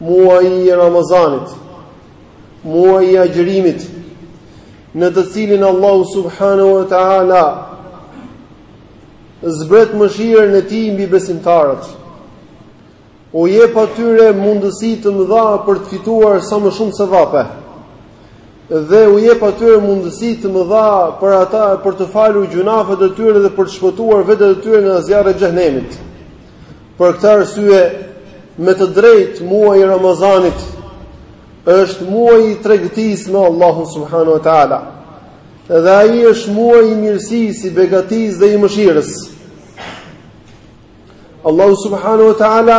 muaji i Ramazanit, muaji i agjërimit, në të cilin Allahu subhanahu wa taala zbret mëshirën e tij mbi besimtarët. U jep atyre mundësi të mëdha për të fituar sa më shumë sevape. Dhe u jep atyre mundësi të mëdha për ata për të falur gjynafet e tyre dhe për të shpëtuar vetet e tyre nga zjarri i xhehenemit. Për këtë arsye, me të drejtë muaji i Ramazanit është muaji i tregtisë me Allahun subhanahu wa taala. Dhe ai është muaji i mirësisë, i begatisë dhe i mëshirës. Allahu subhanahu wa taala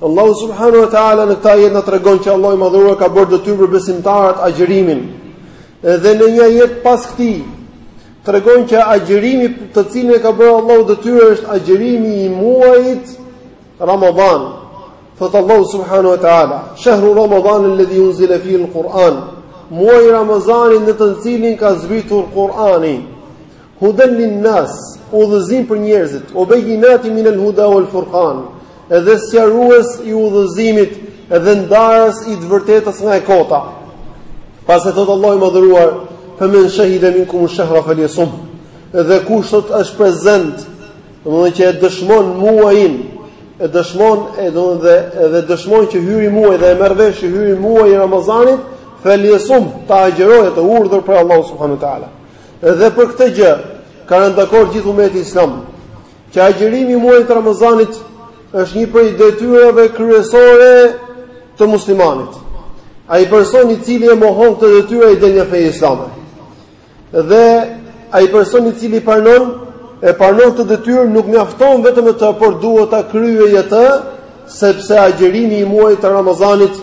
Allahu subhanahu wa taala në këtë ajet na tregon që Allahu i madhëruar e ka bërë detyrë për besimtarët agjërimin. Edhe në një ajet pas këtij tregon që agjërimi të cilin e ka bërë Allahu detyrë është agjërimi i muajit Ramadan. Thotë Allahu subhanahu wa taala, "Shahru Ramadan alladhi unzila fihi al-Quran." Muaji i Ramazanit në të cilin ka zbritur Kur'ani. Huden lin nas, udhëzim për njerëzit, o bejinati min el huda o el furkan, edhe sqarues i udhëzimit, edhe ndarës i të vërtetës nga e kota. Pastaj thotë Allahu i madhëruar, fe men shahide minkumu shahra faljesumh, edhe kushdo që është prezent, dhe që e dëshmon muajin, e dëshmon e do dhe edhe dëshmon që hyri muaj dhe e merr vesh që hyri muaj i Ramazanit, faljesumh ta agjërojë atë urdhëron Allahu subhanahu wa taala. Dhe për këtë gjë ka rënë dakord gjithë umeti islam, që agjërimi i muajit të Ramazanit është një prej detyrave kryesore të muslimanit. Ai person i cili e mohon këtë detyrë ai del nga feja islame. Dhe ai person i cili pranon e pranon këtë detyrë nuk mjafton vetëm me të, por duhet ta kryejë atë, sepse agjërimi i muajit të Ramazanit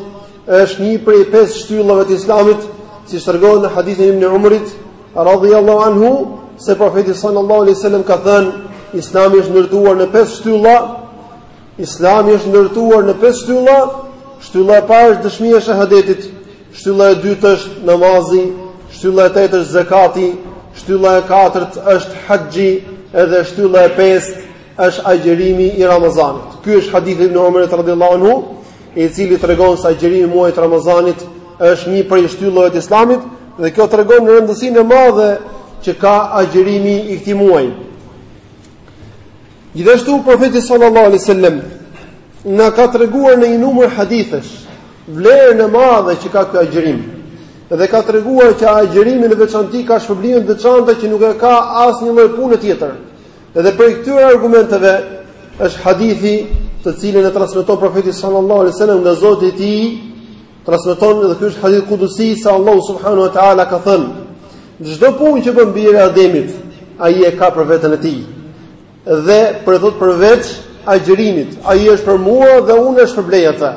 Është një prej pesë shtyllave të Islamit, siç tregohet në hadithin e Ibn Umerit, radhiyallahu anhu, se profeti sallallahu alaihi wasallam ka thënë, Islami është ndërtuar në pesë shtylla. Islami është ndërtuar në pesë shtylla. Shtylla e parë është dëshmia e shahadetit, shtylla e dytë është namazi, shtylla e tretë është zakati, shtylla e katërt është haxhi, edhe shtylla e pestë është agjërimi i Ramazanit. Ky është hadithi i Ibni Umerit radhiyallahu anhu, i cili tregon se agjërimi i muajit të Ramazanit është një prej shtyllave të Islamit dhe kjo tregon rëndësinë e madhe që ka agjërimi i këtij muaji. Gjithashtu profeti sallallahu alaihi wasallam na ka treguar në një numër hadithesh vlerën e madhe që ka ky agjërim. Dhe ka treguar që agjërimi në veçanti ka shpërblime të veçanta që nuk e ka asnjë lloj pune tjetër. Edhe prej këtyre argumenteve është hadithi të cilin e transmeton profeti sallallahu alaihi wasallam nga Zoti i tij, transmeton edhe ky është hadith kudusi se Allahu subhanahu wa taala ka thënë: Çdo punë që bën biri i Ademit, ai e ka për veten e tij. Dhe prej, thotë, përveç agjërimit, ai është për mua dhe unë e shpërblej atë.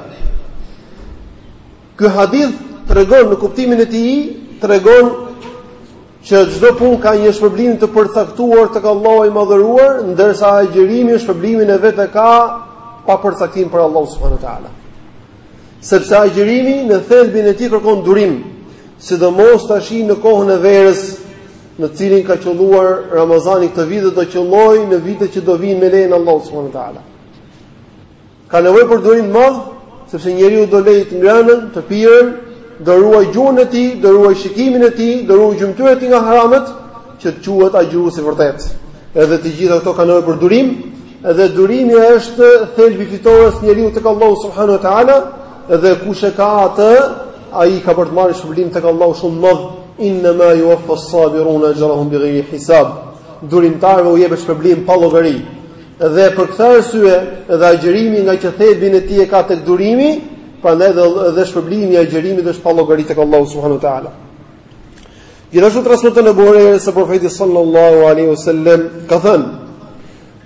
Ky hadith tregon në kuptimin e tij, tregon Që çdo punë ka një shpërblim të përcaktuar tek Allahu i Madhëruar, ndërsa agjërimi shpërblimin e vet e ka pa përcaktim për Allahu subhanahu wa taala. Sepse agjërimi në thelbin e tij kërkon durim, sidomos tashi në kohën e verës, në cilin ka qëlluar Ramazani këtë vit dhe do qëlloj në vitet që do vinë me lejen e Allahut subhanahu wa taala. Ka nevojë për durim të madh, sepse njeriu do lejë të ngrënën, të pirën, do ruaj gjuhën e tij, do ruaj shikimin e tij, do ruaj gjymtyrët e tij nga haramet, që të quhet agjërues i vërtetë. Edhe të gjitha këto kanë nevojë për durim, edhe durimi është thelbi i fitores së njeriut tek Allahu subhanahu wa taala, edhe kush e ka atë, ai ka për të marrë shpërblim tek Allahu shumë të madh. Inna ma yuwaffa as-sabiruna ajrahum bighayri hisab. Durimtarëve u jepet shpërblim pa llogari. Dhe për këtë arsye, edhe agjërimi ngaqë thelbin e tij e ka tek durimi, prandaj edhe edhe shpërblimi i agjërimit është pa llogari tek Allahu subhanahu wa taala. Gjithashtu transmeton Ebu Hurejra se profeti sallallahu alaihi wasallam ka thënë: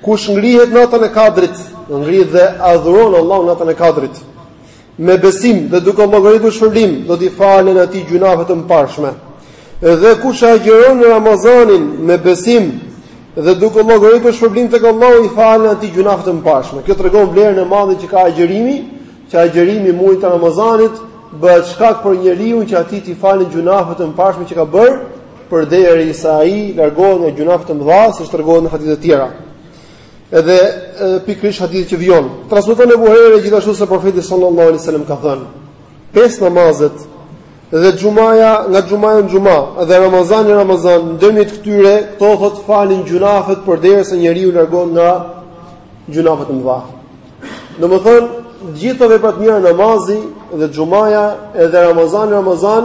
Kush ngrihet natën e Kadrit, ngrihet dhe adhuron Allahun natën e Kadrit. me besim dhe duke llogaritur shpërblim, do t'i falen atij gjynafet e mëparshme. Dhe kush agjëron Ramazanin me besim dhe duke llogaritur shpërblim tek Allahu, i falen atij gjynafet e mëparshme. Kjo tregon vlerën e madhe që ka agjërimi, që agjërimi i muajit të Ramazanit bëhet shkak për njeriun që atij t'i falen gjynafet e mëparshme që ka bërë, përderisa ai largohet nga gjynafet e mëdha, siç tregohet në hadithe të tjera. Edhe pikërisht hadithi që vijon, transmeton Ebu Hurejra gjithashtu se profeti sallallahu alaihi wasallam ka thënë: "Pesë namazet dhe xhumaja nga xhumaja në xhuma dhe Ramazani në Ramazan, ndërmjet këtyre këto thot falin gjynafet përderisa njeriu largohet nga gjynafet e mëdha." Domethënë, gjithë veprat e mira namazi dhe xhumaja edhe Ramazani në Ramazan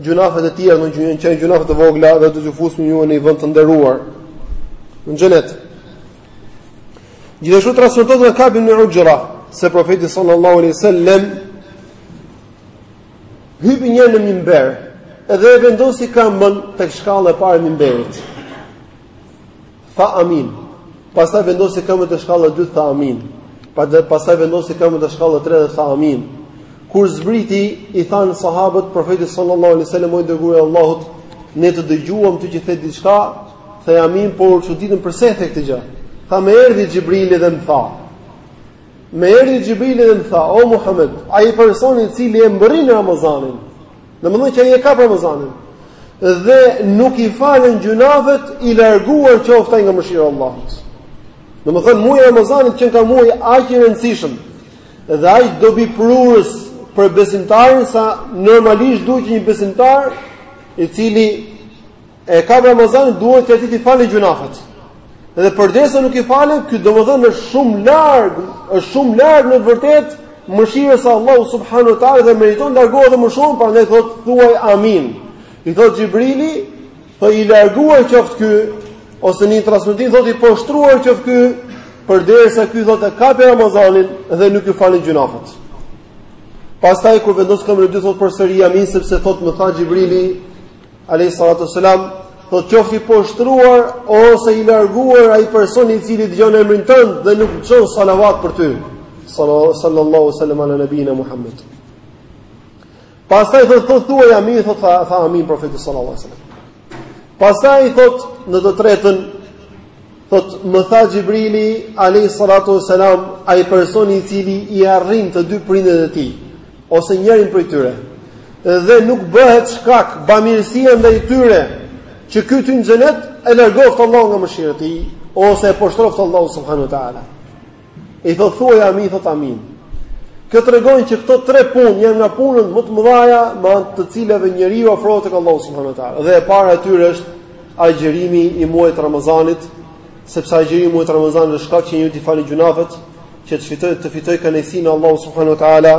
gjynafet e tjera, gjynafet e vogla dhe do t'ju fusim juve në një vend të nderuar në xhenet. Gjithashtu transmetohet nga Kab ibn Uxhra se profeti sallallahu alaihi wasallam hypi njëherë në mimber dhe e vendosi këmbën tek shkalla e parë e mimberit. Tha amin. Pastaj vendosi këmbën te shkalla e dytë, tha amin. Pastaj vendosi këmbën te shkalla e tretë, tha amin. Kur zbriti, i thanë sahabët profetit sallallahu alaihi wasallam, "O i dërguar i Allahut, ne të dëgjuam ty që the diçka, the amin, por u çuditëm përse the këtë gjë." Tha më erdhi Xhibrili dhe më tha, Më erdhi Xhibrili dhe më tha, "O Muhammed, ai personi i cili e mbërrin Ramazanin, Domethënë që ai e kap Ramazanin dhe nuk i falen gjynahet i larguar qoftë ai nga mëshira e Allahut. Domethënë muaji i Ramazanit qenka muaj aq i rëndësishëm dhe aq dobiprurës për besimtarin sa normalisht duhet që një besimtar i cili E kap Ramazanin duhet atij t'i falen gjynahet. Dhe përderisa nuk i falen, ky domethënë është shumë larg, është shumë larg në të vërtetë mëshirës së Allahu subhanahu wa taala dhe meriton të largohet edhe më shumë, prandaj thot thuaj amin. I thot Xhibrili, po i larguar qoftë ky ose në një transmetim thot i poshtruar qoftë ky, përderisa ky thot e kapi Ramazanin dhe nuk iu falën gjynahet. Pastaj kur vendos këmbën e dytë thot përsëri amin sepse thot më tha Xhibrili, Alejhi salatu ve selam, thotë qoftë i poshtruar ose i larguar ai personi i cili dëgjon emrin tënd dhe nuk çon salavat për ty. Sallallahu ve selam ala nabijina Muhammed. Pastaj thotë, thotë thuaj amin, thotë tha, tha amin profeti sallallahu alaihi wasallam. Pastaj thotë në të tretën Thot, më tha Xhibrili, alejhi salatu ve selam, ai personi i cili i arrin të dy prindët e tij, ose njërin prej tyre, dhe nuk bëhet shkak bamirësia ndaj tyre, që ky të hyjë në xhenet e largoft Allahu nga mëshira e tij ose e poshtëroft Allahu subhanahu wa taala. I thot thuaj amin, thot amin. Kjo tregon që këto tre punë janë nga punët më të mëdhaja me anë të cilave njeriu afrohet tek Allahu subhanahu wa taala. Dhe e para e tyre është agjerimi i muajit të Ramazanit, sepse agjerimi i muajit të Ramazanit është shkak që njeriut t'i falen gjynahet, që të fitojë, të fitojë kënaqësinë e Allahut subhanahu wa taala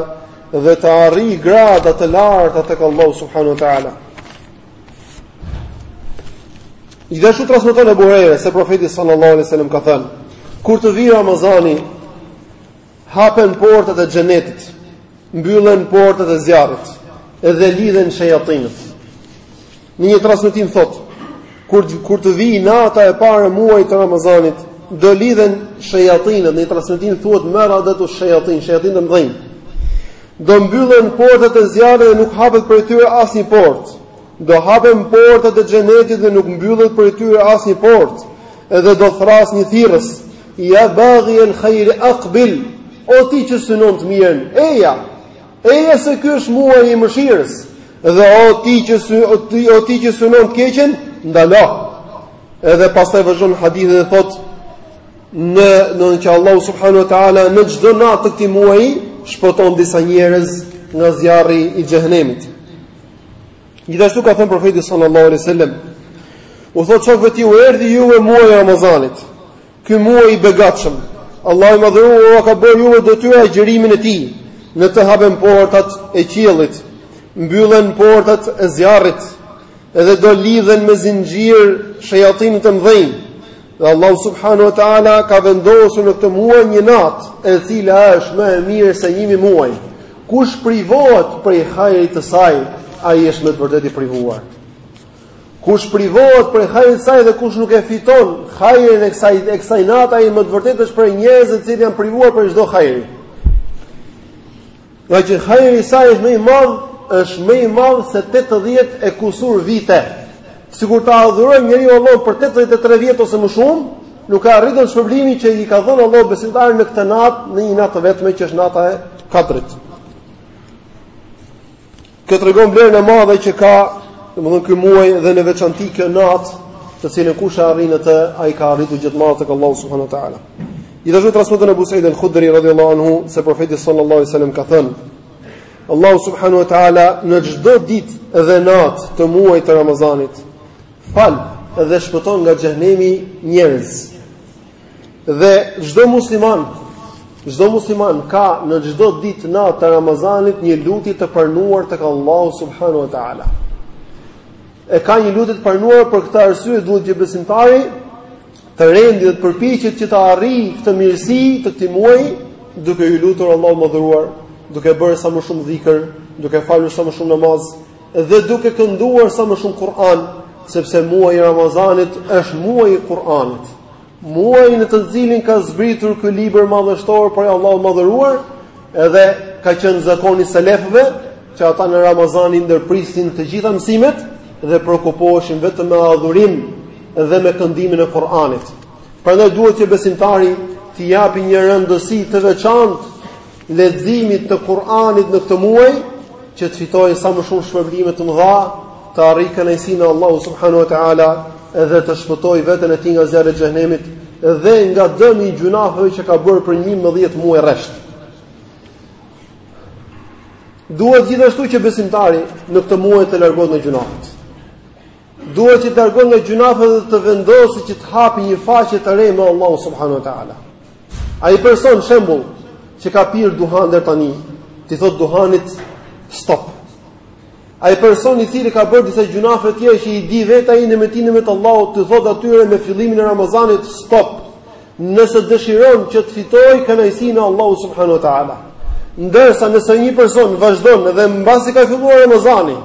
dhe të arrijë grada të larta tek Allahu subhanahu wa taala. Gjithashtu transmeton Ebu Hurejre se profeti sallallahu alaihi wasallam ka thënë: Kur të vijë Ramazani, hapen portat e xhenetit, mbyllen portat e zjarrit dhe lidhen shejatinët. Në një transmetim thotë: Kur kur të vijë nata e parë e muajit të Ramazanit, do lidhen shejatinët. Në një transmetim thuhet: Meredetu shejatin, shejatin të mëdhenj. Do mbyllen portat e zjarrit dhe nuk hapet prej tyre asnjë portë. Do hapen portat e xhenetit dhe nuk mbyllet prej tyre asnjë portë. Edhe do thërrasë një thirrës: "Ja baghi al-khair aqbil!" O ti që synon të mirën, eja. Eja se ky është muaji i mëshirës. Dhe o ti që, o ti, o ti që synon të keqen, ndalo. Edhe pastaj vazhdon hadithi dhe thotë: Në në që Allahu subhanahu wa ta'ala në çdo natë të këtij muaji, shpëton disa njerëz nga zjarri i xhehnemit. Gjithashtu ka thënë profeti sallallahu alaihi wasallam, u thotë shokëve të tij u erdhi juve muaji i Ramazanit. Ky muaj i begatshëm. Allahu i madhëruar ua ka bërë juve detyrë agjërimin e tij. Në të hapen portat e qiellit, mbyllen portat e zjarrit, edhe do lidhen me zinxhir shejatinët e mëdhenj Dhe Allahu subhanahu wa taala ka vendosur në këtë muaj një natë, e cila është më e mirë se 1000 muaj. Kush privohet prej hajrit të saj, ai është me të vërtetë i privuar. Kush privohet prej hajrit të saj dhe kush nuk e fiton hajrin e kësaj e kësaj nate, ai me të vërtetë është prej njerëzve të cilët janë privuar prej çdo hajri. Ngaqë hajri i saj është më i madh, është më i madh se 80 e kusur vite. Sikur ta adhurojë njeriu Allahun për 83 vjet ose më shumë, nuk ka e arrin dot shpërblimin që i ka dhënë Allahu besimtarit në këtë natë, në një natë të vetme që është nata e Kadrit. Kjo tregon vlerën e madhe që ka, domethënë ky muaj dhe në veçanti kjo natë, të cilën kush e arrin atë, ai ka arritur gjë të madhe tek Allahu subhanahu wa taala. Gjithashtu transmeton Abu Sa'id al-Khudri radhiyallahu anhu se profeti sallallahu alaihi wasallam ka thënë: Allahu subhanahu wa taala në çdo ditë dhe natë të muajit të Ramazanit fal dhe shpëton nga xhehnemi njerëz. Dhe çdo musliman, çdo musliman ka në çdo ditë natë të Ramazanit një lutje të pranuar tek Allahu subhanahu wa taala. E ka një lutje të pranuar për këtë arsye duhet që besimtari të rendë dhe të përpiqet që ta arrijë këtë mirësi të këtij muaji duke iu lutur Allahut të madhëruar, duke bërë sa më shumë dhikr, duke falur sa më shumë namaz, dhe duke kënduar sa më shumë Kur'an, sepse muaji i Ramazanit është muaji i Kur'anit. Muaji në të cilin ka zbritur ky libër madhështor prej Allahut të madhëruar, edhe ka qenë zakon i selefëve që ata në Ramazan i ndërprisnin të gjitha mësimet dhe preokupoheshin vetëm me adhurim dhe me këndimin e Kur'anit. Prandaj duhet që besimtari t'i japë një rëndësi të veçantë leximit të Kur'anit në këtë muaj, që të fitojë sa më shumë shpërblime të mëdha, të arrijë kënaqësinë e Allahut subhanahu wa taala dhe të shpëtojë veten e tij nga zjarri i xhehenemit dhe nga dëmi i gjynafeve që ka bërë për 11 muaj rresht. Duhet gjithashtu që besimtari në këtë muaj të largohet nga gjynafet. Duhet që të largohet nga gjynafet dhe të vendosi që të hapi një faqe të re me Allahu subhanahu wa taala. Ai person shembull që ka pirë duhan deri tani, t'i thotë duhanit stop. Ai person i cili ka bërë disa gjynafe të tjera që i di vetë ai me nimetet e Allahut, t'i thotë atyre me fillimin e Ramazanit stop. Nëse dëshiron që të fitojë kënaqësinë e Allahut subhanahu wa taala. Ndërsa nëse një person vazhdon dhe mbasi ka filluar Ramazani,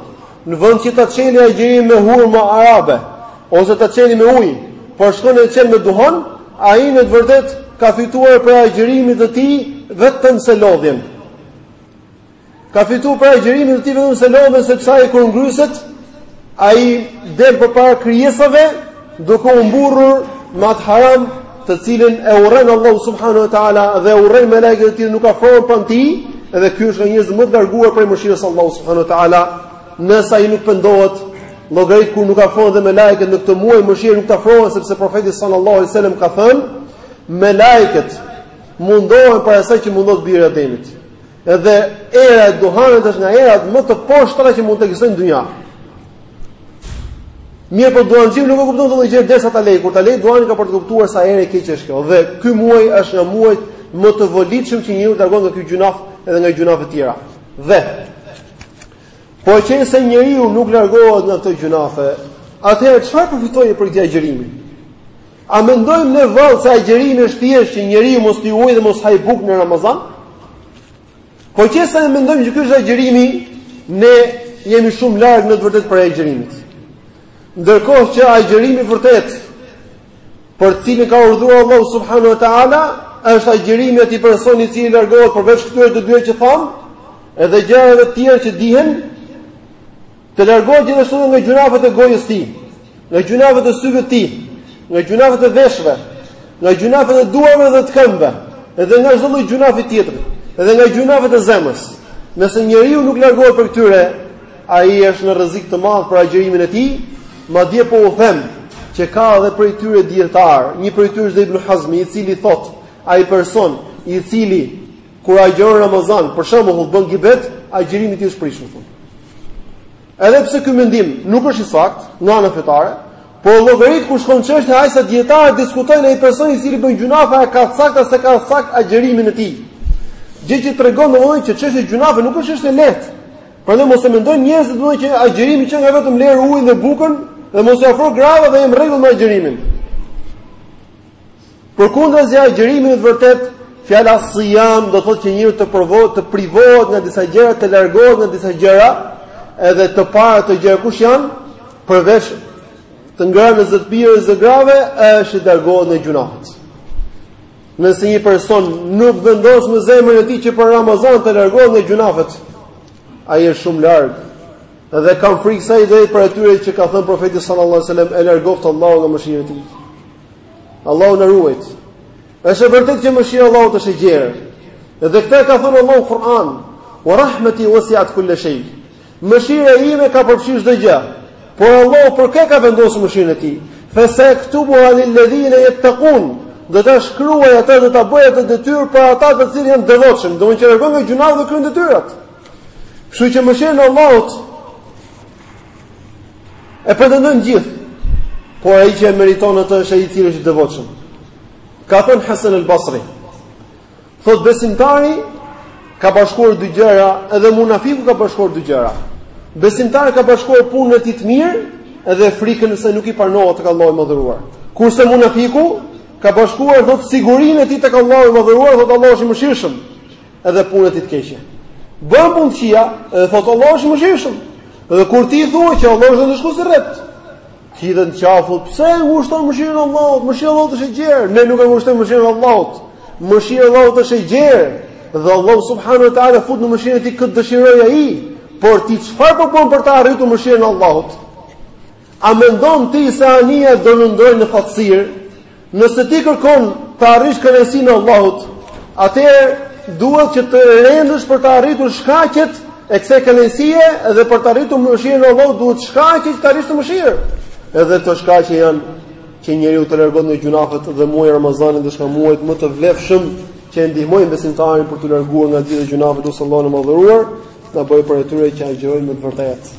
Në vend që ta çeli agjërimin me hurma arabe ose ta çeli me ujë, por shkon e çel me duhan, ai në të vërtetë ka fituar prej agjërimit e tij vetëm se lodhjen. Ka fituar prej agjërimit e tij vetëm se lodhjen sepse ai kur ngryset, ai del përpara krijesave Duke u mburrur me atë haram të cilin e urren Allahu subhanahu wa taala dhe e urrejnë melaiket e tij nuk afrohen pranë tij, edhe ky është nga njerëzit më të larguar prej mëshirës së Allahu subhanahu wa taala, nëse ai nuk pendohet, llogarit kur nuk afrohen edhe melaiket në këtë muaj mëshire nuk afrohen sepse profeti sallallahu alaihi wasallam ka thënë melaiket mundohen prej asaj që mundohet biri i Ademit. Edhe era e duhanit është nga erat më të poshtra që mund të ekzistojnë në dynja. Mirëpo duhanxhiu nuk e kupton këtë gjë derisa ta lërë. Kur ta lërë duhanin ka për ta kuptuar sa erë e keq është kjo. Dhe ky muaj është nga muajt më të volitshëm që njeriu të largohet nga ky gjynaf edhe nga gjynafe të tjera. Dhe po qe se njeriu nuk largohet nga këto gjynafe, atëherë çfarë përfitoi prej këtij agjërimi? A mendojmë ne vallë se agjërimi është thjesht që njeriu mos pijë ujë dhe mos hajë bukë në Ramazan? Po qe se e mendojmë që ky është agjërimi, ne jemi shumë larg në të vërtetë prej agjërimit. Ndërkohë që agjërimi i vërtetë për të cilin ka urdhëruar Allahu subhanahu wa taala është agjërimi i atij personi i cili largohet përveç këtyre të dyja që thamë, edhe gjërave të tjera që dihen, Të largohet gjithashtu nga gjynafet e gojës së tij, nga gjynafet e syve të tij, nga gjynafet e veshve, nga gjynafet e duarve dhe të këmbëve, edhe nga çdo lloj gjynafi tjetër, edhe nga gjynafet e zemrës. Nëse njeriu nuk largohet prej këtyre, ai është në rrezik të madh për agjërimin e tij, madje po u them, që ka edhe prej tyre dijetarë, një prej tyre është Ibnu Hazmi, i cili thotë, ai person, i cili Kur agjëron Ramazan, për shembull, bën gibet, agjërimi i tij është prishur thonë. Edhe pse ky mendim nuk është i saktë, nga ana fetare, Po llogarit kur shkon çështja, aq sa dietar diskutojnë ai person i cili bën gjynafe a e ka saktë s'e ka saktë agjërimin e tij. Gjë që tregon domethënë që çështja e gjynafeve nuk është çështje e lehtë. Prandaj mos e mendojnë njerëzit domethënë që agjërimi qenka vetëm lër ujin dhe bukën dhe mos ju afro grave dhe jam rregull me agjërimin. Përkundrazi agjërimi në të vërtetë, fjala sijam do të thotë që njeriu të provohet, të privohet nga disa gjëra, të largohet nga disa gjëra, edhe të parat gjëra kush janë, përveç të ngrënës dhe të pirës dhe grave, është të largohet nga gjynafet. Nëse një person nuk vendos në zemrën e tij që për Ramazan të largohet nga gjynafet, ai është shumë larg, dhe kam frikë se ai do jetë prej atyre që ka thënë profeti sallallahu sallam, e largoftë Allahu nga mëshira e tij. Allahu na ruajttë. Është e vërtetë që mëshira e Allahut është e gjerë. Dhe këtë e ka thënë Allahu në Kur'an, "Wa rahmeti wasi'at kulla shay." Mëshira ime ka përfshirë çdo gjë. Por Allahu për kë ka vendosur mëshirën e tij? Fa saaktubuha lilladhina yattaqun. Do ta shkruaj atë do ta bëj atë detyrë për ata të cilët janë të devotshëm, domethënë që largohen nga gjynafet dhe kryen detyrat. Kështu që mëshira e Allahut E pretendojnë të gjithë. Por ai që e meriton atë është ai i cili është i devotshëm. Ka thënë Hasan al-Basri. Thotë besimtari ka bashkuar dy gjëra, edhe munafiku ka bashkuar dy gjëra. Besimtari ka bashkuar punën e tij të mirë edhe frikën se nuk i pranohet tek Allahu i madhëruar. Kurse munafiku ka bashkuar thotë sigurinë e tij tek Allahu i madhëruar, thotë Allahu është i mëshirshëm. edhe punën e tij të keqe. Bën punë të këqija, edhe thotë Allahu është i mëshirshëm. Dhe kur t'i thuash që Allahu është ndëshkues i rreptë, të hidhen në qafë, pse e ngushton mëshirën e Allahut? Mëshira e Allahut është e gjerë, ne nuk e ngushtojmë mëshirën e Allahut. Mëshira e Allahut është e gjerë dhe Allahu subhanahu wa taala fut në mëshirën e tij kë të dëshirojë ai. Por ti çfarë po bën për të arritur mëshirën e Allahut? A mendon ti se anija do lundrojë në thatësirë? Nëse ti kërkon të arrish kënaqësinë e Allahut, atëherë duhet që të rendësh për të arritur shkaqet e kësaj kënaqësie dhe për të arritur mëshirën e Allahut duhet shkaqe që të arrish atë mëshirë. Edhe këto shkaqe janë që njeriu të largohet nga gjynafet dhe muaji i Ramazanit është nga muajt më të vlefshëm që e ndihmojnë besimtarin për t'u larguar nga gjithë gjynafet. Lus Allahun e madhëruar të na bëjë prej atyre që agjërojnë me të vërtetë.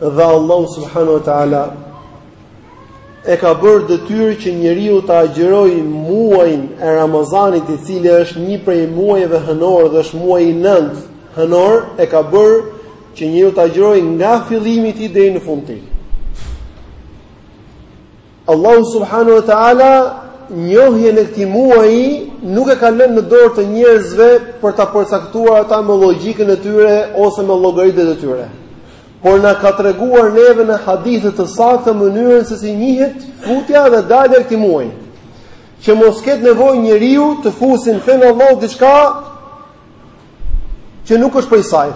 Dhe Allahu subhanahu wa taala e ka bërë detyrë që njeriu ta agjërojë muajin e Ramazanit, i cili është një prej muajve hënorë dhe është muaji i nëntë hënor, e ka bërë që njeriu ta agjërojë nga fillimi i tij deri në fund të tij. Allahu subhanahu wa taala njohjen e këtij muaji nuk e ka lënë në dorë të njerëzve për ta përcaktuar ata me logjikën e tyre ose me llogaritë e tyre. Por na ka treguar neve në hadithe të sakta mënyrën se si njihet futja dhe dalja e këtij muaji. Që mos ketë nevojë njeriu të fusi në fen e Allahut diçka që nuk është prej saj.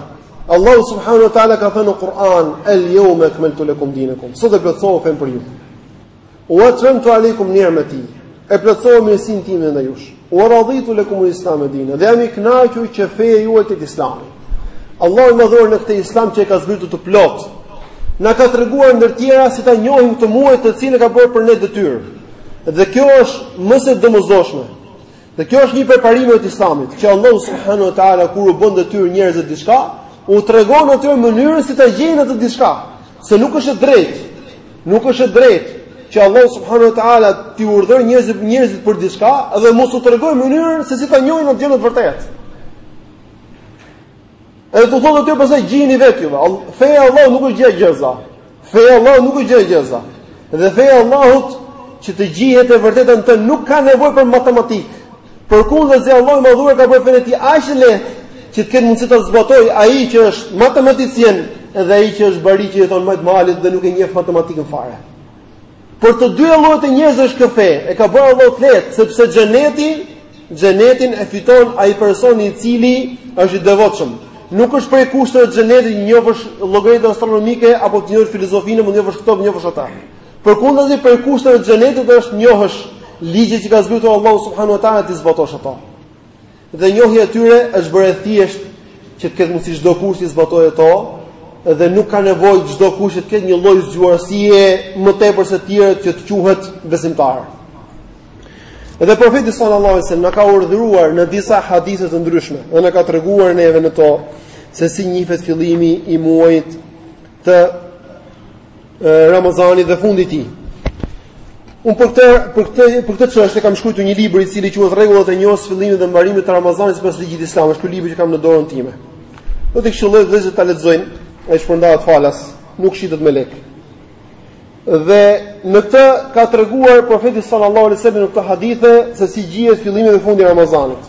Allahu subhanahu wa taala ka thënë në Kur'an, "El yawma akmaltu lakum dinakum." Sot e plotësova fenë për ju. Wa atmamtu alaykum ni'mati. E plotësova mirësinë time ndaj jush. Wa raditu lakum al-islam dinan. Dhe jam i kënaqur që feja juaj të jetë Islami. Allahu i madhuar në këtë Islam që e ka zbritur të plotë, na ka treguar ndër të tjera si ta njohim këtë muaj të cilin e ka bërë për ne detyrë. Dhe kjo është më se domosdoshme. Dhe kjo është një prej parimeve të Islamit, që Allahu subhanahu wa taala kur u bën detyrë njerëzve diçka, u tregon atyre mënyrën si ta gjejnë atë diçka, se nuk është e drejtë. Nuk është e drejtë që Allahu subhanahu wa taala t'i urdhërojë njerëzit njerëzit për diçka dhe mos u tregojë mënyrën se si ta njohin atë gjë në të vërtetë. Edhe t'u thotë atyre pastaj gjejeni vetë ju. Feja e Allahut nuk është gjëegjëza. Feja e Allahut nuk është gjëegjëza. Dhe feja e Allahut që të gjihet e vërteta në të nuk ka nevojë për matematikë. Përkundrazi Allahu i madhuar ka bërë fenë e tij aq të lehtë që të ketë mundësi ta zbatojë ai që është matematicien edhe ai që është bari që jeton në majë të malit dhe nuk e njef matematikën fare. Për të dy llojet e njerëzve është kjo fe, e ka bërë Allahu të lehtë, sepse xheneti, xhenetin e fiton ai personi i cili është i devotshëm. Nuk është prej kushteve të xhenetit të njofësh llogaritë astronomike apo të njohësh filozofinë, apo të njofësh këto, njofësh ata. Përkundrazi prej kushteve të xhenetit është të njohësh ligjet që ka zbritur Allahu subhanahu wa taala t'i zbatosh ato. Dhe njohja e tyre është bërë e thjeshtë që të ketë mundësi çdokush t'i zbatojë ato dhe nuk ka nevojë çdokush që të ketë një lloj zgjuarësie më tepër se të tjerët që të quhet besimtar. Dhe profeti sallallahu alajhi wasallam na ka urdhëruar në disa hadithe të ndryshme, dhe na ka treguar neve në to se si njifet fillimi i muajit të Ramazanit dhe fundi i tij. Unë për këtë për këtë për këtë çështje kam shkruar një libër i cili quhet Rregullat e njohjes së fillimit dhe mbarimit të Ramazanit sipas ligjit islam, është ky libër që kam në dorën time. Do t'i këshilloj vëllezërit ta lexojnë, ai shpërndahet falas, nuk shitet me lek. Dhe në këtë ka treguar profeti sallallahu alajhi wasallam në këto hadithe se si gjihet fillimi dhe fundi i Ramazanit.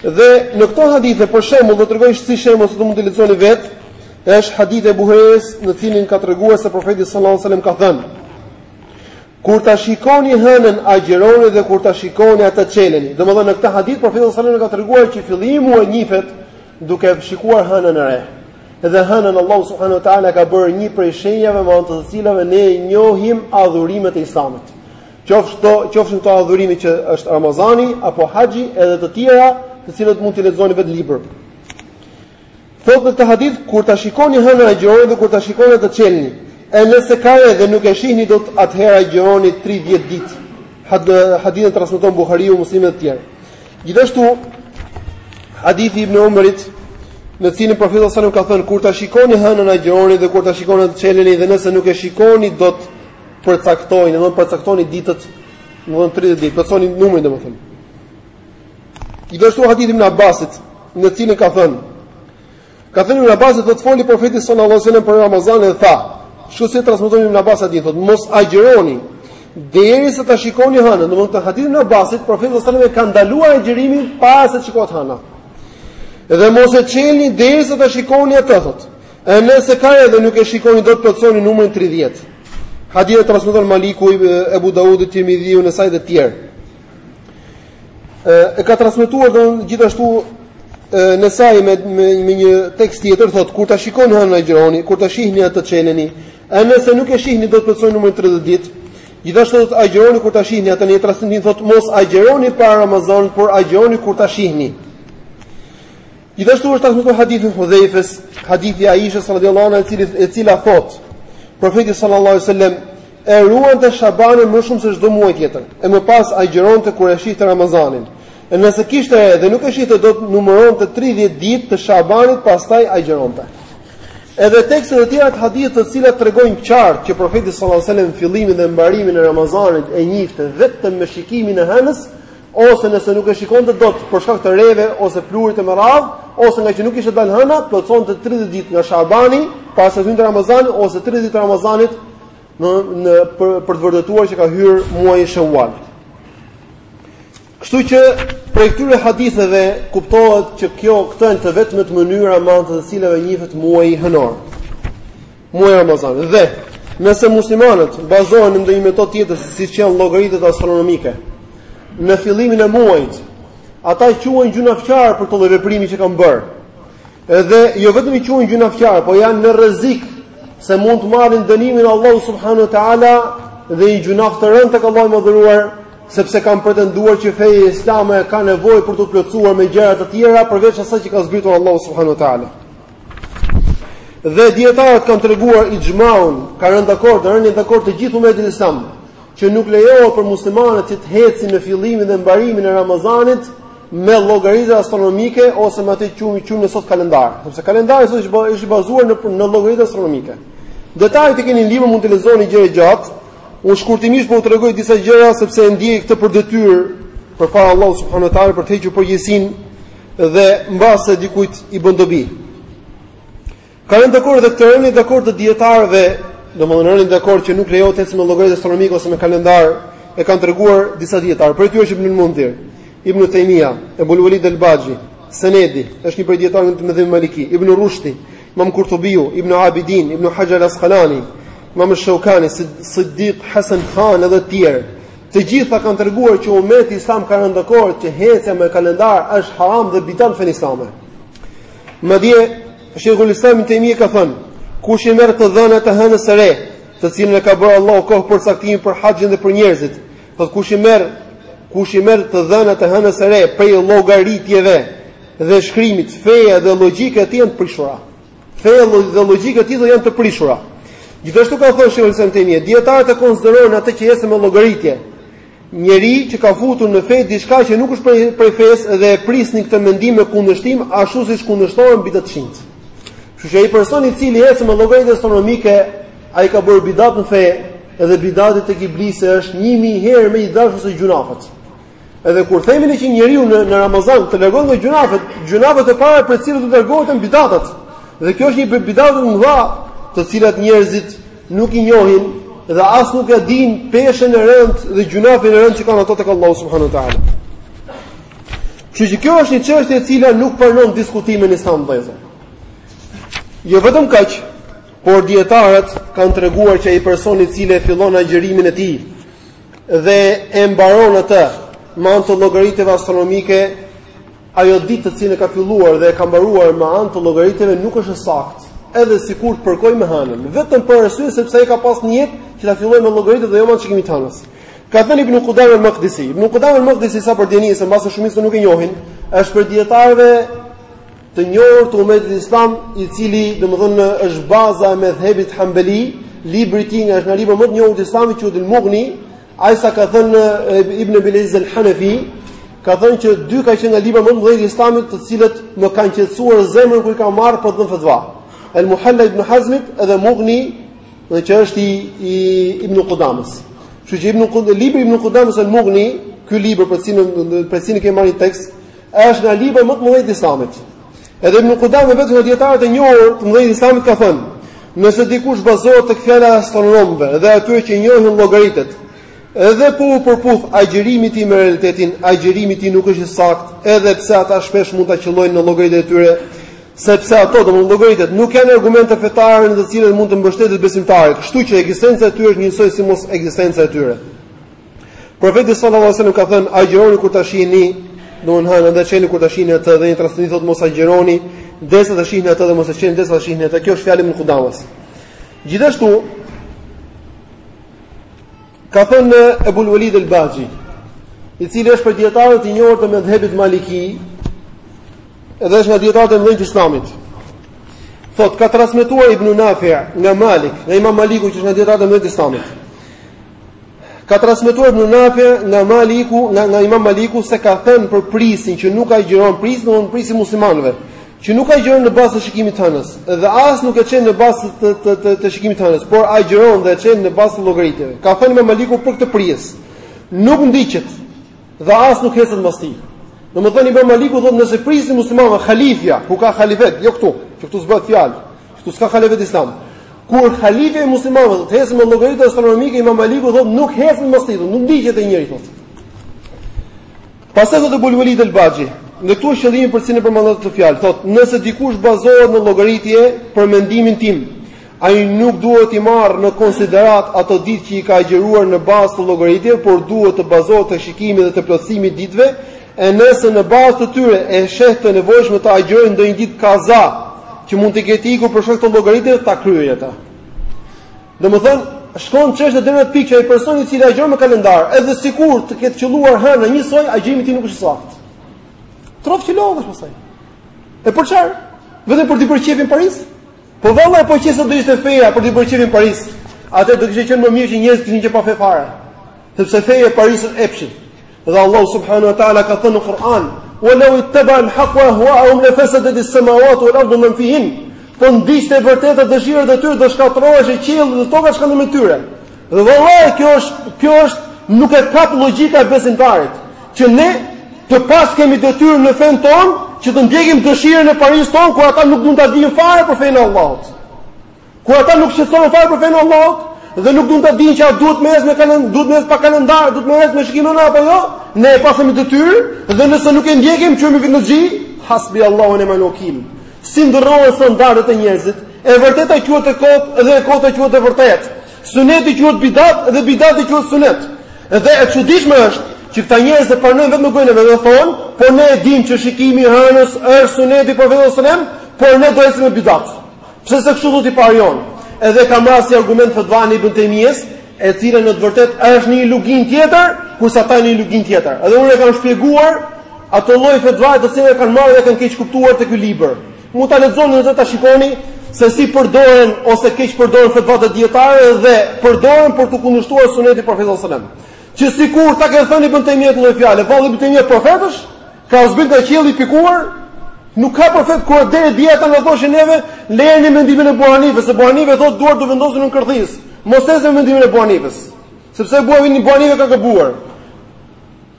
Dhe në këto hadithe për shembull do tregoj si shembull se do mund t'i lexoni vetë, është hadithi i Buhariut në cilin ka treguar se profeti sallallahu alajhi wasallam ka thënë: Kur ta shikoni hënën agjëroni dhe kur ta shikoni atë çeleni. Domethënë në këtë hadith profeti sallallahu alajhi wasallam ka treguar që fillimi i muajit njifet duke shikuar hënën e re. Dhe hënën Allahu subhanahu wa taala ka bërë një prej shenjave me anë të të cilave ne njohim adhurimet e Islamit. Qoftë këto, qofshin këto adhurime që është Ramazani apo haxhi edhe të tjera, të cilët mund t'i lexoni vetë në libër. Thotë në këtë hadith kur ta shikoni hënën agjëroni dhe kur ta shikoni atë çelni. E nëse ka re dhe nuk e shihni dot atëherë agjëroni 30 ditë. Hadithin e transmeton Buhariu, Muslimi dhe të tjerë. Gjithashtu hadithi i Ibn Umarit në cilin profeti sallallahu alajhi wasallam ka thënë kur ta shikoni hënën agjëroni dhe kur ta shikoni atë çelni dhe nëse nuk e shikoni dot përcaktoni, domethënë përcaktoni ditët, domethënë 30 ditë, përcaktoni numrin domethënë. Gjithashtu hadithi i ibn Abbasit, në cilin ka thënë Ka thënë ibn Abbasi thotë foli profeti sallallahu alajhi wasallam për Ramazanin dhe tha, kështu si transmeton ibn Abbasi thotë, mos agjëroni derisa ta shikoni hënën. Domethënë te hadithi i ibn Abbasit, profeti sallallahu alajhi wasallam e ka ndaluar agjërimin para se të shikohet hëna. Dhe mos e çelni derisa ta shikoni atë thotë. E nëse ka re dhe nuk e shikoni dot plotësoni numrin 30. Hadithin e transmeton Maliku Ebu Daudi Tirmidhiu Nesaiu e të tjerë. E ka transmetuar dhe gjithashtu Nesaiu me, me me një tekst tjetër thotë kur ta shikoni hënën agjëroni, kur ta shihni atë çeleni, e nëse nuk e shihni dot plotësoni numrin 30 ditë. Gjithashtu thotë agjëroni kur ta shihni atë në transmetim thotë mos agjëroni para Ramazanit, por agjëroni kur ta shihni. Gjithashtu është transmetuar hadithi i Hudhejfes, hadithi i Aishës radhiyallahu anha, e cila e cila thotë: Profeti sallallahu alaihi wasallam e ruante Shabanin më shumë se çdo muaj tjetër, e më pas agjëronte kur e shihte Ramazanin. E nëse kishte re dhe nuk e shihte dot numëronte 30 ditë të Shabanit, pastaj agjëronte. Edhe tekste të tjera të hadithit të cilat tregojnë qartë që profeti sallallahu alajhi wasallam fillimin dhe mbarimin e Ramazanit e njihte vetëm me shikimin e hënës, ose nëse nuk e shikonte dot për shkak të reve ose pluhurit e me radhë, ose ngaqë nuk kishte dalë hëna, plotësonte 30 ditë nga Shabani, para se hynte Ramazani ose 30 ditë të Ramazanit në në për, për të vërtetuar që ka hyrë muaji Shawwal. Kështu që prej këtyre haditheve kuptohet që kjo këto janë të vetmet mënyra me anë të të cilave njihet muaji hënor. muaj Ramazan. Dhe nëse muslimanët bazohen në ndonjë metodë tjetër se siç janë llogaritë astronomike, në fillimin e muajit, ata quhen gjunafqar për këtë veprim që kanë bërë. Edhe jo vetëm i quhen gjunafqar, por janë në rrezik se mund të marrin dënimin Allahu subhanahu wa taala dhe një gjunaf të rëndë tek Allahu i madhëruar, sepse kanë pretenduar që feja islame ka nevojë për t'u plotësuar me gjëra të tjera përveç asaj që ka zbritur Allahu subhanahu wa taala. Dhe dijetarët kanë treguar ixhmaun, kanë rënë dakord, kanë rënë dakord të gjithë umeti islam, që nuk lejohet për muslimanët që të hecin në fillimin dhe mbarimin e Ramazanit me llogaritë astronomike ose me atë që quhet sot kalendar, sepse kalendari sot është i bazuar në në llogaritë astronomike. Detajet i keni në libër, mund të lexoni gjerë e gjatë. Unë shkurtimisht po u tregoj disa gjëra sepse e ndjej këtë për detyrë përpara Allahut subhanahu wa taala për të hequr përgjegjësinë dhe mbase dikujt i bën dobi. Kanë rënë dakord edhe këtë rënie dakord të dijetarëve, domethënë rënie dakord që nuk lejohet të ecet me llogaritë astronomike ose me kalendar, e kanë treguar disa dijetarë. Prej tyre është Ibn al-Mundhir, Ibn Taymija, Abu al-Walid al-Baji, Senedi, është një prej dijetarëve të mëdhenj maliki, Ibn Rushdi, Imam Kurtubiu, Ibn Abidin, Ibn Hajar al-Asqalani, Imam Shawkani, Siddiq Hasan Khan edhe të tjerë. Të gjithë kanë treguar që ummeti islam ka rënë dakord që hecja me kalendar është haram dhe bidat në fenë islame. Madje Sheikhul Islam Ibn Taymija ka thënë, kush i merr të dhënat e hënës së re, të cilën e ka bërë Allahu kohë për caktimin për haxhin dhe për njerëzit, thotë kush i merr kush i merr të dhënat e hënës së re prej llogaritjeve dhe shkrimit, feja dhe logjika e tij janë të prishura. Feja dhe logjika e tij janë të prishura. Gjithashtu ka thënë Sheikhul Islam Ibn Taymija, dietarët e konsiderojnë atë që ecën me llogaritje njeri që ka futur në fe diçka që nuk është prej prej fesë dhe e presin këtë mendim me kundërshtim ashtu siç kundërshtohen bidatçinjtë. Kështu që ai person i cili ecën me llogaritje astronomike, ai ka bërë bidat në fe, edhe bidati tek iblisi është 1000 herë më i dashur se gjunafat. Edhe kur themi ne që njeriu në në Ramazan të largohet nga gjunafet, gjunafet e para për të cilat do të largohet janë bidatat. Dhe kjo është nga bidatet e mëdha, të cilat njerëzit nuk i njohin dhe as nuk ia dinë peshën e rëndë dhe gjunafin e rëndë që kanë ato tek Allahu subhanahu wa taala. Kështu që kjo është një çështje e cila nuk pranon diskutim në Islam vëllazër. Jo vetëm kaq, por dijetarët kanë treguar që ai person i cili fillon agjërimin e tij dhe e mbaron atë me anë të llogaritjeve astronomike, ajo ditë të cilën e ka filluar dhe e ka mbaruar me anë të llogaritjeve nuk është e saktë. Edhe sikur të përkojë me hënën, vetëm për arsye sepse ai ka pas nijet që ta fillojë me llogaritjet dhe jo me shikimin e hënës. Ka thënë Ibn Qudama al-Maqdisi, Ibn Qudama al-Maqdisi sa për dijeni, se mbase shumica nuk e njohin, është prej dijetarëve të njohur të umetit islam, i cili domethënë është baza e medhhebit Hanbali, libri i tij është nga libra më të njohur të Islamit që quhet Mughni, aq sa ka thënë Ibn Ebil Izz al-Hanafi, ka thënë që dy kanë qenë nga libra më të mëdhenj të Islamit, të cilët më kanë qetësuar zemrën kur i kam marrë për të dhënë fatva. Al-Muhalla ibn Hazmit edhe Mughni, dhe që është i, i Ibn Qudamës. Kështu që Ibn Qudamës, libri Ibn Qudamës al-Mughni, ky libër për cilin për cilin kemi marrë një tekst, Është nga libra më të mëdhenj të Islamit. Edhe Ibn Qudame vetë nga dietarët e njohur të mëdhenj të Islamit ka thënë, nëse dikush bazohet tek fjala e astronomëve dhe atyre që i njohin llogaritë, edhe po u përputh agjërimi i tij me realitetin, agjërimi i tij nuk është i saktë, edhe pse ata shpesh mund ta qëllojnë në llogaritë e tyre, sepse ato domethënë llogaritë nuk janë argumente fetare në të cilat mund të mbështetet besimtari, kështu që ekzistenca e tyre është njësoj si mos ekzistenca e tyre. Profeti sallallahu alajhi wasallam ka thënë agjëroni kur ta shihni, domthonë hënën dhe çeleni kur ta shihni atë dhe në një transmetim thotë mos agjëroni derisa ta shihni atë dhe mos e çelni derisa ta shihni atë. Kjo është fjala e Ibn Qudamës. Gjithashtu ka thënë Abu Walid al-Baji, i cili është prej dijetarëve të njohur të medhhebit Maliki, edhe është nga dijetarët e mëdhenj të Islamit. Thot ka transmetuar Ibn Nafi' nga Malik, nga Imam Maliku që është nga dijetarët e mëdhenj të Islamit. Ka transmetuar Ibn Nafi nga Maliku, nga, nga Imam Maliku se ka thënë për prijësin që nuk agjëron, prijësin, domethënë prijësin e muslimanëve, që nuk agjëron në bazë të shikimit të hënës, dhe as nuk e çel në bazë të të të, të shikimit të hënës, por agjëron dhe e çel në bazë të llogaritjeve. Ka thënë Imam Maliku për këtë prijës. Nuk ndiqet Dhe as nuk ecet mbas tij. Domethënë Imam Maliku thotë nëse prijësi i muslimanëve halifja, kur ka halifat, jo këtu, që këtu s'bëhet fjalë. Këtu s'ka halifat islam. Kur halifja i muslimanëve të ecën me llogaritë astronomike, Imam Maliku thotë nuk ecet mbas tij, nuk ndiqet ai njeri thotë. Pastaj thotë Abu Walid al-Baji, dhe këtu është qëllimi për cilin përmenda këtë fjalë, thotë nëse dikush bazohet në llogaritje për mendimin tim, Ai nuk duhet t'i marrë në konsideratë ato ditë që i ka agjëruar në bazë të llogaritjeve, por duhet të bazohet tek shikimi dhe te plotësimi i ditëve, e nëse në bazë të tyre e sheh të nevojshme të agjërojë ndonjë ditë kaza, që mund të ketë ikur për shkak të llogaritjeve, ta kryejë atë. Domethënë, shkon çështja deri në pikë që ai person i cili agjëron me kalendar, edhe sikur të ketë qëlluar hënën njësoj, agjërimi i tij nuk është i saktë. Kot që lodhesh pastaj. E për çfarë? Vetëm për t'i bërë qejfin parisë? Po vallahi po qe se do ishte feja për t'i bërë qejfin parisë, atëherë do kishte qenë më mirë që njerëzit të kishin qenë pa fe fare. Sepse feja e parisë është epshi. Dhe Allah subhanahu wa taala ka thënë në Kur'an, "Wa law ittaba al-haqqa ahwa'ahum la fasadat as-samawati wal ardu man fihin." Po t'i ndiqte e vërteta dëshirat e tyre, do shkatërrohej qielli dhe toka e çka në mes tyre. Dhe vallahi kjo është kjo është nuk e kap logjika e besimtarit, që ne të paskemi detyrë në fenë tonë që të ndjekim dëshirën e parisë tonë kur ata nuk duan ta dinë fare për fenë e Allahut. Kur ata nuk shqetësohen fare për fenë e Allahut dhe nuk duan ta dinë që a duhet me ecë me kalendar, duhet me ecë pa kalendar, duhet me ecë me shikimin apo jo, ne e paskemi detyrë dhe nëse nuk e ndjekim quhemi fitnexhi, hasbi Allahu ue nimel uekil. Si ndërrohen standardet e njerëzit? E vërteta quhet e kotë dhe e kota quhet e vërtetë. Suneti quhet bidat dhe bidati quhet sunet. Dhe e çuditshme është që këta njerëz e pranojnë vetë me gojën e vet dhe thonë, po ne e dimë që shikimi i hënës është suneti profetit alejhi selam, por ne do ecim me bidat. Pse? Se kështu thotë paria jonë? Edhe kanë marrë si argument fatvan ibn Taymijes, e cila në të vërtetë është në një luginë tjetër, kurse ata në një luginë tjetër. Edhe unë e kam shpjeguar Ato lloj fetvaje të cilat i kanë marrë dhe i kanë keqkuptuar te ky libër. Mund ta lexoni dhe ta shikoni se si përdoren ose keqpërdoren fetvat e dietarëve dhe përdoren për t'u kundërshtuar sunetin e profetit sallallahu alajhi wasallam. Që sikur ta ketë thënë Ibn Taymija këtë fjalë, vallë Ibn Taymija profet është, ka zbrit nga qielli pikuar, nuk ka profet kur deri dje ata na thoshin neve, lejeni mendimin e Ebu Hanifes, se Ebu Hanife thotë duart do vendosen në kërthizë. Mos e zë mendimin e Ebu Hanifes, sepse Ebu Hanife ka gabuar.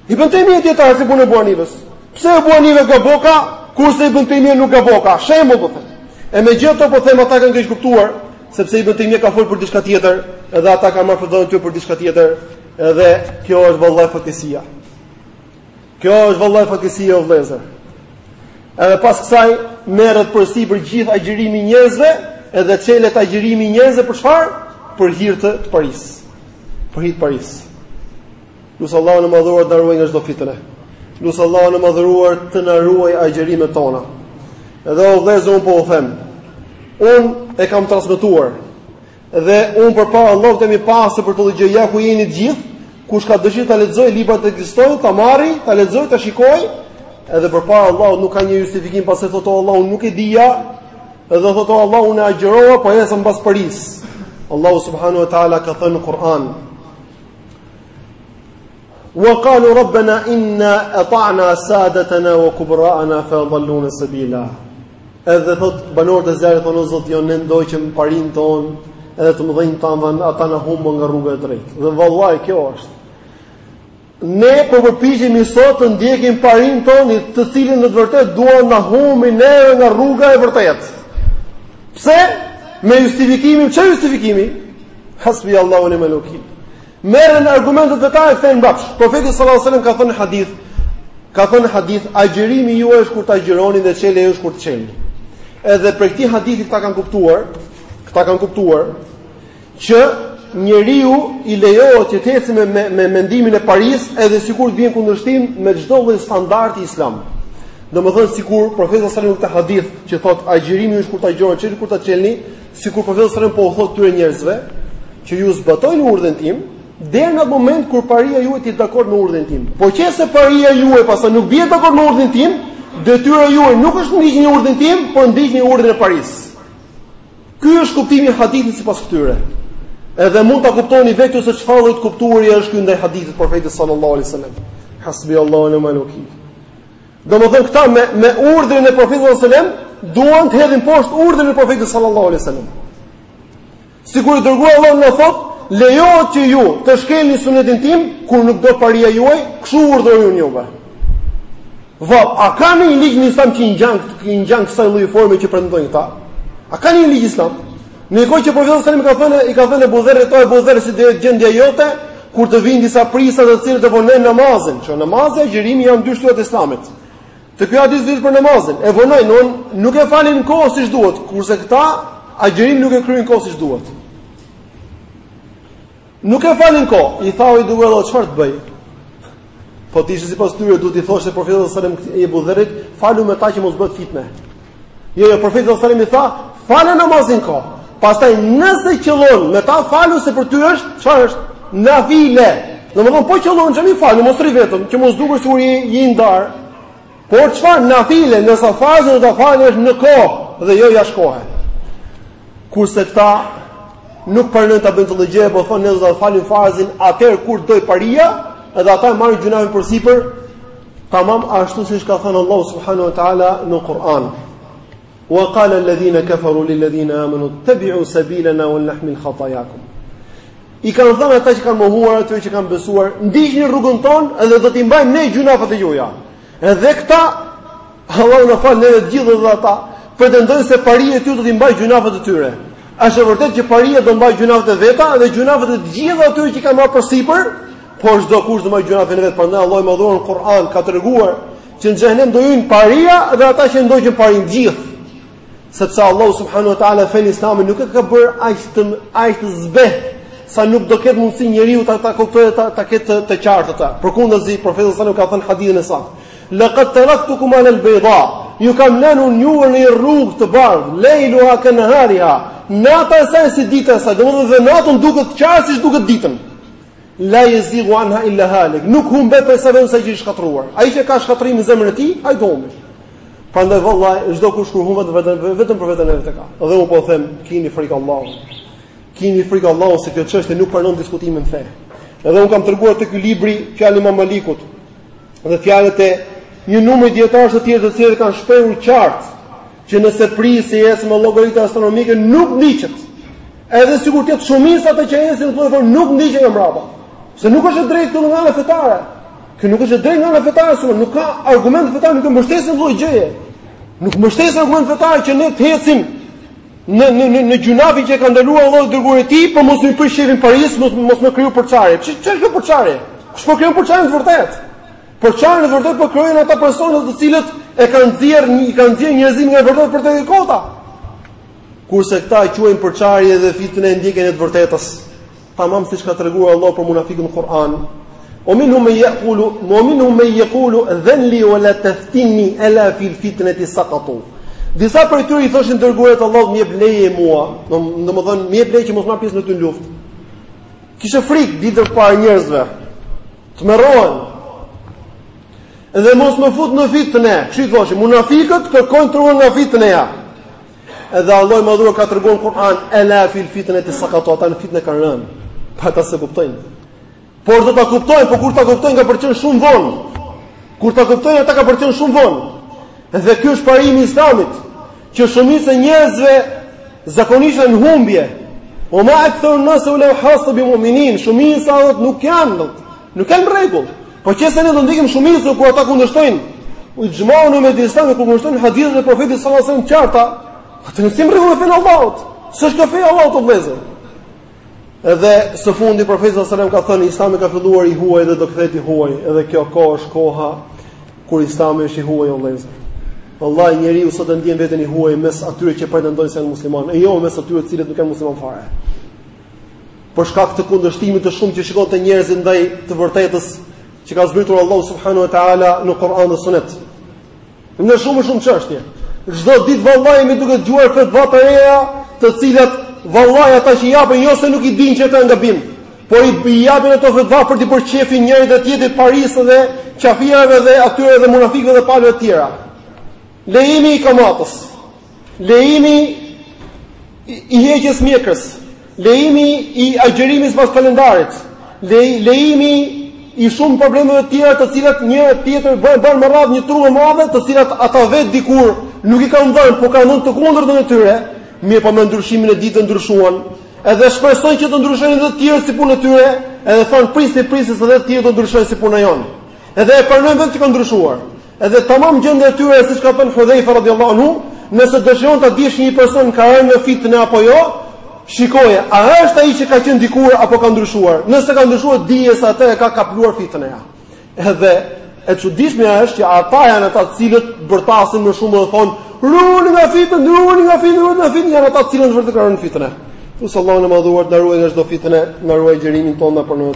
Ibn Taymija dietar si puna e Ebu Hanifes. Pse Ebu Hanife gaboka, kurse Ibn Taymija nuk gaboka? Shembull po them. E megjithatë po them ata e kanë keqkuptuar, sepse Ibn Taymija ka fol për diçka tjetër, edhe ata kanë marrë fjalën e tij për diçka tjetër, edhe kjo është vallahi fatkeqësia. Kjo është vallahi fatkeqësia o vëllezër. Edhe pas kësaj merret përsipër gjithë agjërimi i njerëzve, edhe çelet agjërimi i njerëzve për çfarë? Për hir të parisë. Për hir të parisë. Lus Allahun e Madhëruar të na ruaj nga çdo fitnë. Lus Allahun e Madhëruar të na ruaj agjërimet tona. Edhe o vëllezër un po u them. Un e kam transmetuar. Dhe un përpara Allahut të më pasë për të gjë ja ku jeni të gjithë. Kush ka dëshirë ta lexojë libra, ta kërkojë, ta marrë, ta lexojë, ta shikojë. Edhe përpara Allahut nuk ka një justifikim pastaj t'i thotë Allahut nuk e dija. Edhe t'i thotë Allahut unë agjërova, po ja eca mbas parisë. Allahu subhanahu wa taala ka thënë në Kur'an. Wa qalu rabbana inna ata'na sadatana wa kubara'ana fa adhalluna sabila. Edhe thotë banorët e zjarrit thonë o Zoti ynë ne ndoqëm parinë tonë, edhe të mëdhenjtë tanë dhe ata na humbën nga rruga e drejtë. Dhe vallahi kjo është. Ne po përpiqemi sot të ndjekim parinë tonë, të cilët në të vërtetë duan na humbin neve nga rruga e vërtetë. Pse? Me justifikimin, çfarë justifikimi? Hasbi Allahu ue nimel uekil. Merren argumentet dhe ta kthejnë mbrapsh. Profeti sallallahu alajhi wasallam ka thënë hadith, ka thënë hadith, agjërimi juaj është kur të agjëroni dhe çelja juaj është kur të çelni. Edhe për këtë hadith këta kanë kuptuar, këta kanë kuptuar që njeriut i lejohet që të ecë me, me me mendimin e parisë edhe sikur të vijë në kundërshtim me çdo lloj standardi islam. Domethënë sikur profeti sallallahu alajhi wasallam këtë hadith që thotë agjërimi është kur të agjëroni çelni kur të çelni, Sikur profeti sallallahu alajhi wasallam po u thotë këtyre njerëzve që ju zbatojeni urdhrin tim, deri në atë moment kur paria juaj bie dakord me urdhrin tim. Po qe se paria juaj pastaj nuk bie dakord me urdhrin tim, detyra juaj nuk është të ndiqni urdhrin tim, por ndiqni urdhrin e parisë. Ky është kuptimi i hadithit sipas këtyre. Edhe mund ta kuptoni vetë se çfarë lloj të kuptuari është ky ndaj hadithit të profetit sallallahu alajhi wasallam. Hasbi Allahu wa ni'mal wakeel. Domethënë këta me me urdhrin e Profetit sallallahu alajhi wasallam duan të hedhin poshtë urdhrin e Profetit sallallahu alajhi wasallam. Sikur i dërguari i Allahut na thotë, lejohet që ju të shkelni sunetin tim kur nuk do paria juaj, kështu urdhëroj unë juve. Po, a ka një ligj në Islam që i ngjan, i ngjan kësaj lloj forme që pretendojnë këta? A ka një ligj Islam? Ndërkohë që profeti sallallahu alajhi wasallam i ka thënë, i ka thënë Abu Dherrit, "O Abu Dherr, si do jetë gjendja jote kur të vijnë disa prijësa të cilët e vonojnë namazin?" Që namazi e agjërimi janë dy shtylla të Islamit. Te ky hadith vjen për namazin, e vonojnë, on, nuk e falin në kohë siç duhet, kurse këta agjërimin nuk e kryejnë në kohë siç duhet. Nuk e falin në kohë, i tha o i dërguar i Allahut çfarë të bëj? Po të ishte sipas tyre, duhet t'i thoshte profeti alejhi selam Ebu Dherrit, falu me ta që mos bëhet fitne. Jo, jo, profeti alejhi selam i tha, fale namazin në kohë. Pastaj nëse qëllon me ta falu se për ty është, çfarë është? Nafile. Domethënë, po qëllon në xhami falu, mos rri vetëm, që mos dukesh sikur je i ndarë. Por çfarë nafile nëse farzin do ta falësh në kohë dhe jo jashtë kohe. Kurse këta nuk pranojnë ta bëjnë këtë lloj gjëje, po thonë ne do ta falim farzin atëherë kur do paria, edhe ata e marrin gjynahun përsipër, tamam ashtu siç ka thënë Allahu subhanahu wa taala në Kur'an. Wa qala alladhina kafaru lil ladhina amanu ittabi'u sabilana walnahmil khatayakum. I kanë thënë ata që kanë mohuar atyre që kanë besuar, ndiqni rrugën tonë dhe do t'i mbajmë ne gjynahet e juaja. Edhe këta Allahu na faltë neve të gjithë dhe ata pretendojnë se paria e tyre do t'i mbajë gjynahet e tyre. Po është vërtet që paria do mbajë gjynahet e veta dhe gjynahet e të gjithë atyre që kanë marrë përsipër. Por çdokush do mbajë gjynahet e vet, prandaj Allahu i madhëruar në Kur'an ka treguar Që në xhenem do hyjnë paria dhe ata që ndoqën parin, të gjithë. Sepse Allahu subhanahu wa taala fen Islamin nuk e ka bërë aq të aq të zbeh sa nuk do ketë mundësi njeriu ta ta kuptojë ta ta ketë të, të qartë atë. Përkundazi profeti sallallahu alajhi wasallam ka thënë në hadithin e saktë. Laqad taraktukum ala al-bayda. Ju kam lënë unë ju në një rrugë të bardhë, lejluha ka nahariha. Nata e saj si dita e saj, domethënë dhe natën duket qartë siç duket ditën. La yazighu anha illa halik. Nuk humbet prej saj vetëm se ai i shkatërruari. Ai që ka shkatërrim në zemrën e tij, ai do humbet. Prandaj vallahi çdo kush kur humbet vetëm vetëm për veten e vet e ka. Dhe unë po them, kini frikë Allahut. Kini frikë Allahut se kjo çështje nuk pranon diskutim në fe. Edhe unë kam treguar te ky libri fjalën e Imam Malikut dhe fjalët e një numri dijetarësh të tjerë të cilët kanë shprehur qartë që nëse prijësi ecën me llogaritë astronomike nuk ndiqet. Edhe sikur të jetë shumica ata që ecën këtu thonë nuk ndiqen nga mbrapa. Se nuk është e drejtë këtu nga ana fetare. Kur nuk është e drejtë nga ana fetare, s'u nuk ka argument fetar nuk e mbështesin në lloj gjëje. Nuk mbështesin në argument fetar që ne të ecim në në në, në gjunafin që ka ndaluar Allahu dhe i dërguari i tij, po mos ia prishim qejfin parisë, mos mos me kriju përçarje. Ç'është kjo përçarje? Kush po krijon përçarje të vërtetë? Përçarje të vërtetë po krijojnë ata persona të cilët e kanë nxjerr, i kanë nxjerr njerëzit nga e vërteta për te e kota. Kurse këta e quajnë përçarje dhe fitne ndjekjen e të vërtetës. Tamam siç ka treguar Allahu për munafikun në Kur'an. Wa minhum man yaqulu, wa minhum man yaqulu dhan li wa la taftini ala fil fitnati saqatu. Disa prej tyre i thoshin të dërguarit të Allahut, më jep leje mua, domethënë më jep leje që mos marr pjesë në këtë luftë. Kishin frikë të dilnin para njerëzve. Tmerrohen. Dhe mos më fut në fitne. Kështu i thoshin, munafiqët kërkojnë të ruhen nga fitneja. Edhe Allahu i madhëruar ka treguar në Kur'an, ela fil fitneti sakatu, ata në fitne kanë rënë. Por ata s'e kuptojnë. Por do ta kuptojnë, por kur ta kuptojnë ka për të qenë shumë vonë. Kur ta kuptojnë ata ka për të qenë shumë vonë. Dhe ky është parimi i Islamit. Që shumica e njerëzve zakonisht janë në humbje. Wa ma aktharu nasi wa law harasta bi mu'minin, shumica sot nuk janë, nuk janë në rregull. Po që se ne do ndjekim shumicën kur ata kundërshtojnë ixhmanë e umetit islam e kur kundërshtojnë hadithet e profetit sallallahu alajhi wasallam të qarta, atëherë ne s'jemi në rregull me fenë e Allahut. S'është kjo feja e Allahut, o vëllezër. Edhe së fundi profeti sallallahu alajhi wasallam ka thënë Islami ka filluar i huaj dhe do kthehet i huaj. Edhe kjo kohë është koha kur Islami është i huaj vëllezër. Wallahi njeriu sot e ndjen veten i huaj mes atyre që pretendojnë se janë muslimanë, e jo mes atyre të cilët nuk janë muslimanë fare. Për shkak të kundërshtimit të shumtë që shikon te njerëzit ndaj të vërtetës që ka zbritur Allahu subhanahu wa taala në Kur'an dhe Sunet. Në shumë shumë çështje. Çdo ditë vallahi jemi duke dëgjuar fetva të reja, të cilat vallahi ata që i japin jo se nuk e dinë që e kanë gabim, por i japin ato fetva për t'i bërë qejfin njërit dhe tjetrit, parisë dhe qafirave dhe atyre dhe munafikëve dhe palëve të tjera. Lejimi i kamatës. Lejimi i heqjes së mjekrës, lejimi i agjërimit sipas kalendarit, lejimi i shumë problemeve të tjera të cilat njëra tjetër bën bën me radhë një turmë e madhe të cilat ata vetë dikur nuk i kanë dhënë, por kanë dhënë të kundërtën e tyre, mirëpo me ndryshimin e ditëve ndryshuan. Edhe shpresojnë që të ndryshojnë edhe të tjerët si puna e tyre, edhe thonë prisni prisni se edhe të tjerët do ndryshojnë si puna jonë. Edhe e pranojnë vetë që kanë ndryshuar. Edhe tamam gjendja e tyre siç ka thënë Hudhejfe radhiyallahu anhu, nëse dëshiron ta dish një person ka rënë në fitne apo jo, shikoje, a është ai që ka qenë dikur apo ka ndryshuar? Nëse ka ndryshuar, dije se atë e ka kapluar fitneja. Edhe e çuditshme është që ata janë ata të cilët bërtasin më shumë dhe thonë, "Ruhuni nga fitnet, ruhuni nga fitnet, ruhuni nga fitnet", janë ata të cilët vërtet kanë rënë në fitne. Lus Allahun e madhëruar të na ruajë nga çdo fitne, na ruajë agjërimin tonë apo në